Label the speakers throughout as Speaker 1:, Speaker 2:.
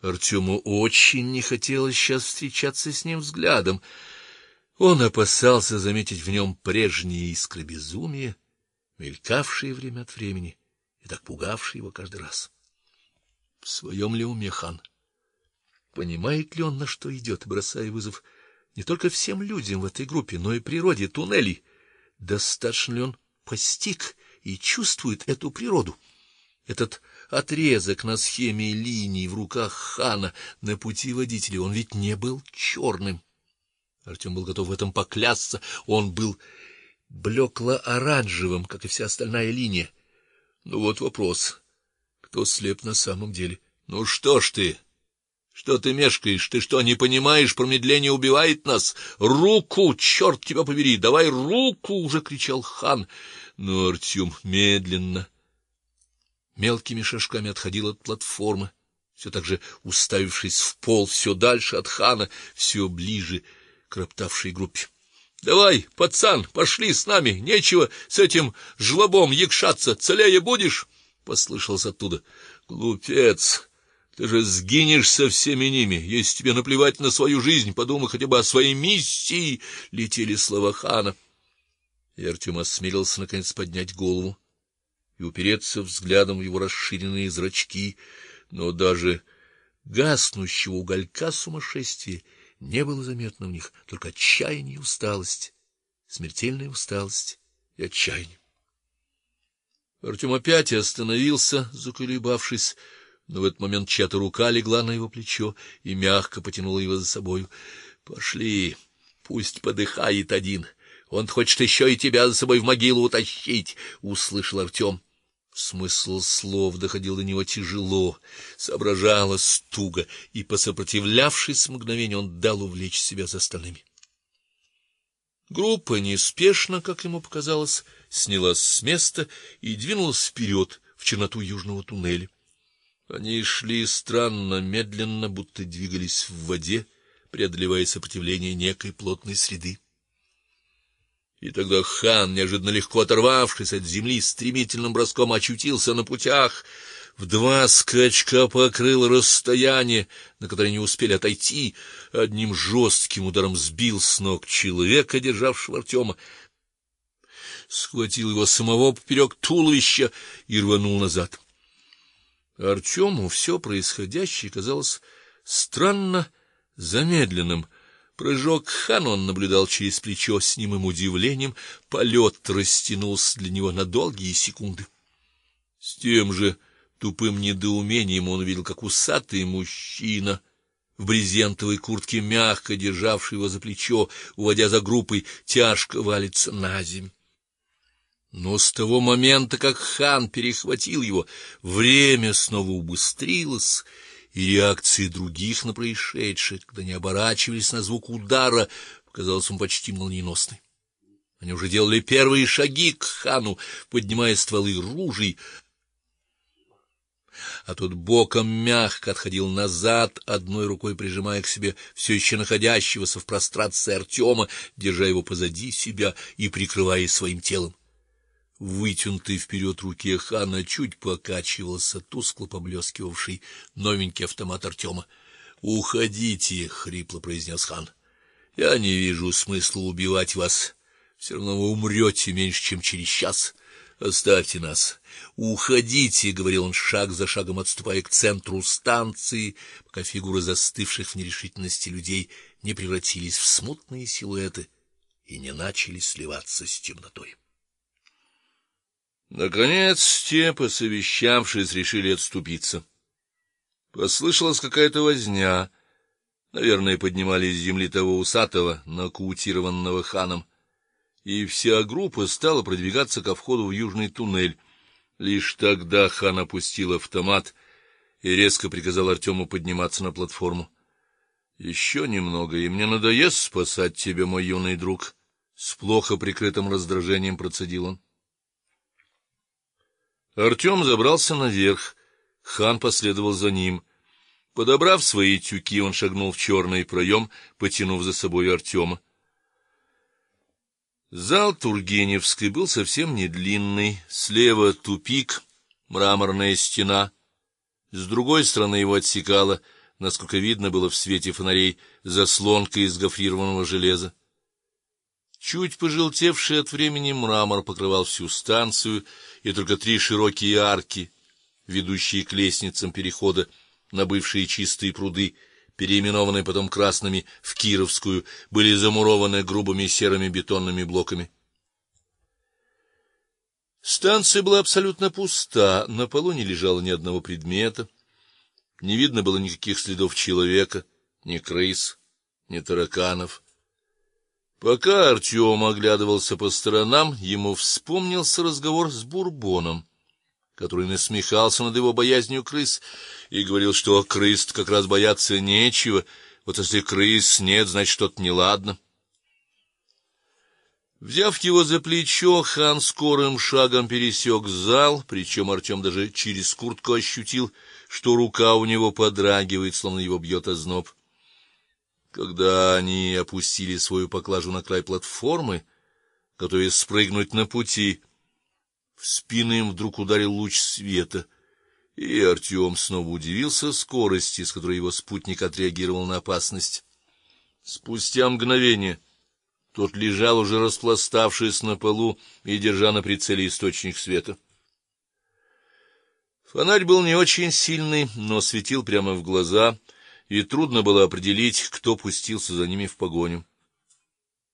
Speaker 1: Артему очень не хотелось сейчас встречаться с ним взглядом. Он опасался заметить в нем прежние искры безумия, мелькавшие время от времени и так пугавшие его каждый раз. В своем ли уме хан? Понимает ли он, на что идет, бросая вызов не только всем людям в этой группе, но и природе туннелей? Достаточно ли он постиг и чувствует эту природу? Этот отрезок на схеме линий в руках хана на пути водителя, он ведь не был черным. Артем был готов в этом поклясться, он был блекло-оранжевым, как и вся остальная линия. Ну вот вопрос: кто слеп на самом деле? Ну что ж ты? Что ты мешкаешь? Ты что, не понимаешь, промедление убивает нас? Руку, черт тебя побери, давай руку, уже кричал хан. Но Артем медленно мелкими шажками отходил от платформы, все так же уставившись в пол, все дальше от хана, все ближе к роптавшей группе. Давай, пацан, пошли с нами, нечего с этим жлобом якшаться, целее будешь, послышалось оттуда. Глупец, ты же сгинешь со всеми ними. Если тебе наплевать на свою жизнь, подумай хотя бы о своей миссии, летели слова хана. И Артем осмелился наконец поднять голову и упереться взглядом в его расширенные зрачки, но даже гаснущего уголька сумасшествия не было заметно в них, только отчаяние и усталость, смертельная усталость и отчаяние. Артем опять остановился, заколебавшись, но в этот момент чья-то рука легла на его плечо и мягко потянула его за собою. Пошли, пусть подыхает один. Он хочет еще и тебя за собой в могилу утащить, услышал Артем. Смысл слов доходил до него тяжело, соображалось туго, и посопротивлявшись мгновение, он дал увлечь себя за остальными. Группа неспешно, как ему показалось, снялась с места и двинулась вперед в черноту южного туннеля. Они шли странно, медленно, будто двигались в воде, преодолевая сопротивление некой плотной среды. И тогда хан, неожиданно легко оторвавшись от земли, стремительным броском очутился на путях, в два скачка покрыл расстояние, на которое не успели отойти, одним жестким ударом сбил с ног человека, державшего Артема, схватил его самого поперек туловища и рванул назад. Артему все происходящее казалось странно замедленным. Прыжок хан он наблюдал через плечо с немым удивлением, полет растянулся для него на долгие секунды. С тем же тупым недоумением он увидел, как усатый мужчина в брезентовой куртке, мягко державший его за плечо, уводя за группой, тяжко валится на землю. Но с того момента, как хан перехватил его, время снова убыстрилось, и реакции других на происшедшее, когда они оборачивались на звук удара, показалась ему почти молниеносной. Они уже делали первые шаги к хану, поднимая стволы ружей, а тот боком мягко отходил назад, одной рукой прижимая к себе все еще находящегося в прострации Артема, держа его позади себя и прикрывая своим телом. Вытянутый вперед руке хана чуть покачивался тускло поблескивавший новенький автомат Артема. "Уходите", хрипло произнес хан. "Я не вижу смысла убивать вас. Все равно вы умрете меньше, чем через час. Оставьте нас. Уходите", говорил он шаг за шагом отступая к центру станции, пока фигуры застывших в нерешительности людей не превратились в смутные силуэты и не начали сливаться с темнотой. Наконец, те, посовещавшись, решили отступиться. Послышалась какая-то возня. Наверное, поднимали с земли того усатого, нокаутированного ханом, и вся группа стала продвигаться ко входу в южный туннель. Лишь тогда хан опустил автомат и резко приказал Артему подниматься на платформу. «Еще немного, и мне надоест спасать тебя, мой юный друг, с плохо прикрытым раздражением процедил он. Артем забрался наверх, хан последовал за ним. Подобрав свои тюки, он шагнул в черный проем, потянув за собой Артема. Зал Тургеневской был совсем не длинный, слева тупик, мраморная стена, с другой стороны его отсекала насколько видно было в свете фонарей, заслонка из гофрированного железа. Чуть пожелтевший от времени мрамор покрывал всю станцию, и только три широкие арки, ведущие к лестницам перехода на бывшие чистые пруды, переименованные потом красными в Кировскую, были замурованы грубыми серыми бетонными блоками. Станция была абсолютно пуста, на полу не лежало ни одного предмета. Не видно было никаких следов человека, ни крыс, ни тараканов. Пока Артем оглядывался по сторонам, ему вспомнился разговор с Бурбоном, который насмехался над его боязнью крыс и говорил, что крыс как раз бояться нечего. Вот если крыс нет, значит что-то неладно. Взяв его за плечо, хан скорым шагом пересек зал, причем Артем даже через куртку ощутил, что рука у него подрагивает, словно его бьет озноб. Когда они опустили свою поклажу на край платформы, готовясь спрыгнуть на пути, в спину им вдруг ударил луч света, и Артем снова удивился скорости, с которой его спутник отреагировал на опасность. Спустя мгновение тот лежал уже распластавшись на полу и держа на прицеле источник света. Фонарь был не очень сильный, но светил прямо в глаза, и трудно было определить, кто пустился за ними в погоню.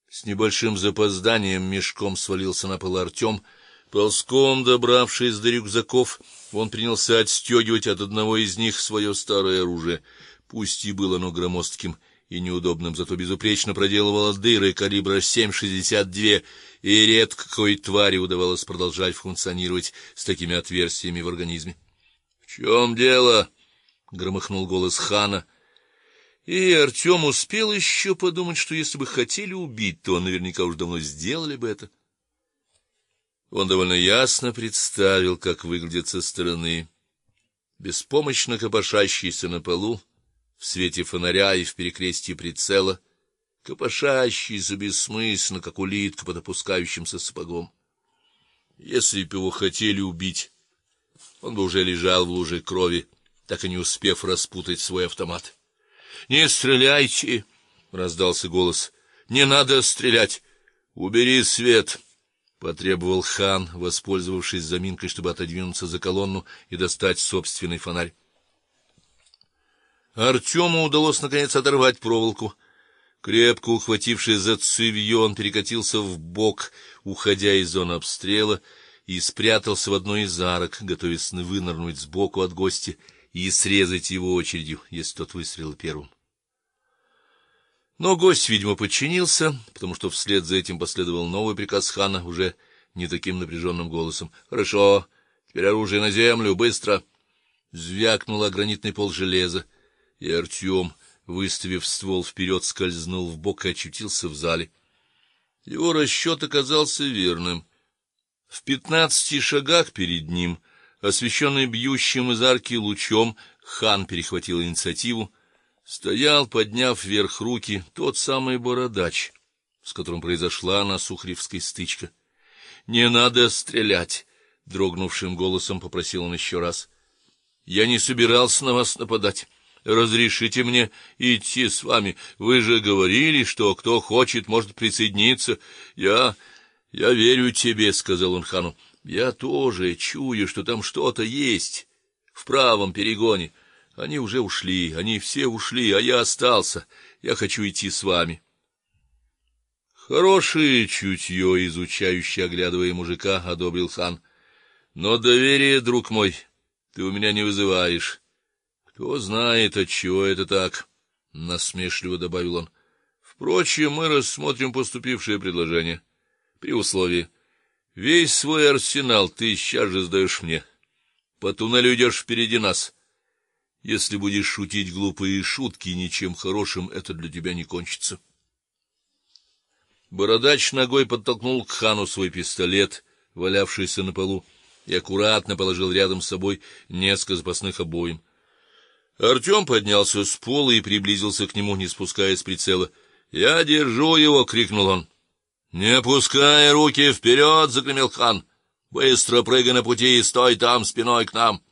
Speaker 1: С небольшим запозданием мешком свалился на пол Артем, ползком добравшись до рюкзаков, он принялся отстегивать от одного из них свое старое оружие, пусть и было оно громоздким и неудобным, зато безупречно проделывало дыры калибра 7,62, и редко какой твари удавалось продолжать функционировать с такими отверстиями в организме. "В чем дело?" громыхнул голос хана. И Артем успел еще подумать, что если бы хотели убить, то наверняка уж давно сделали бы это. Он довольно ясно представил, как выглядит со стороны беспомощно копошащийся на полу в свете фонаря и в перекрестии прицела, копошащийся бессмысленно, как улитка под опускающимся сапогом. Если бы его хотели убить, он бы уже лежал в луже крови, так и не успев распутать свой автомат. "Не стреляйте", раздался голос. "Не надо стрелять. Убери свет", потребовал хан, воспользовавшись заминкой, чтобы отодвинуться за колонну и достать собственный фонарь. Артему удалось наконец оторвать проволоку. Крепко ухватившись за цевьё, он перекатился в бок, уходя из зоны обстрела, и спрятался в одной из арок, готовясь вынырнуть сбоку от гостя и срезать его очередью, если тот выстрелил первым. Но гость, видимо, подчинился, потому что вслед за этим последовал новый приказ хана уже не таким напряженным голосом. Хорошо. Теперь оружие на землю, быстро. Звякнуло гранитный пол железа и Артем, выставив ствол вперед, скользнул в бок и очутился в зале. Его расчет оказался верным. В пятнадцати шагах перед ним, освещенный бьющим из арки лучом, хан перехватил инициативу, стоял, подняв вверх руки, тот самый бородач, с которым произошла на Сухаревской стычка. Не надо стрелять, дрогнувшим голосом попросил он еще раз. Я не собирался на вас нападать разрешите мне идти с вами? Вы же говорили, что кто хочет, может присоединиться. Я я верю тебе, сказал он хану. Я тоже чую, что там что-то есть в правом перегоне. Они уже ушли, они все ушли, а я остался. Я хочу идти с вами. Хорошее чутье, изучающее, оглядывая мужика, одобрил хан. Но доверие, друг мой, ты у меня не вызываешь. Кто знает, от чего это так, насмешливо добавил он. Впрочем, мы рассмотрим поступившее предложение при условии весь свой арсенал ты сейчас же сдаешь мне. По туннелю идешь впереди нас. Если будешь шутить глупые шутки, ничем хорошим это для тебя не кончится. Бородач ногой подтолкнул к хану свой пистолет, валявшийся на полу, и аккуратно положил рядом с собой несколько запасных обоим. Артем поднялся с пола и приблизился к нему, не спуская с прицела. "Я держу его", крикнул он. "Не опускай руки вперед!" закричал хан. "Быстро прыгай на пути и стой там спиной к нам".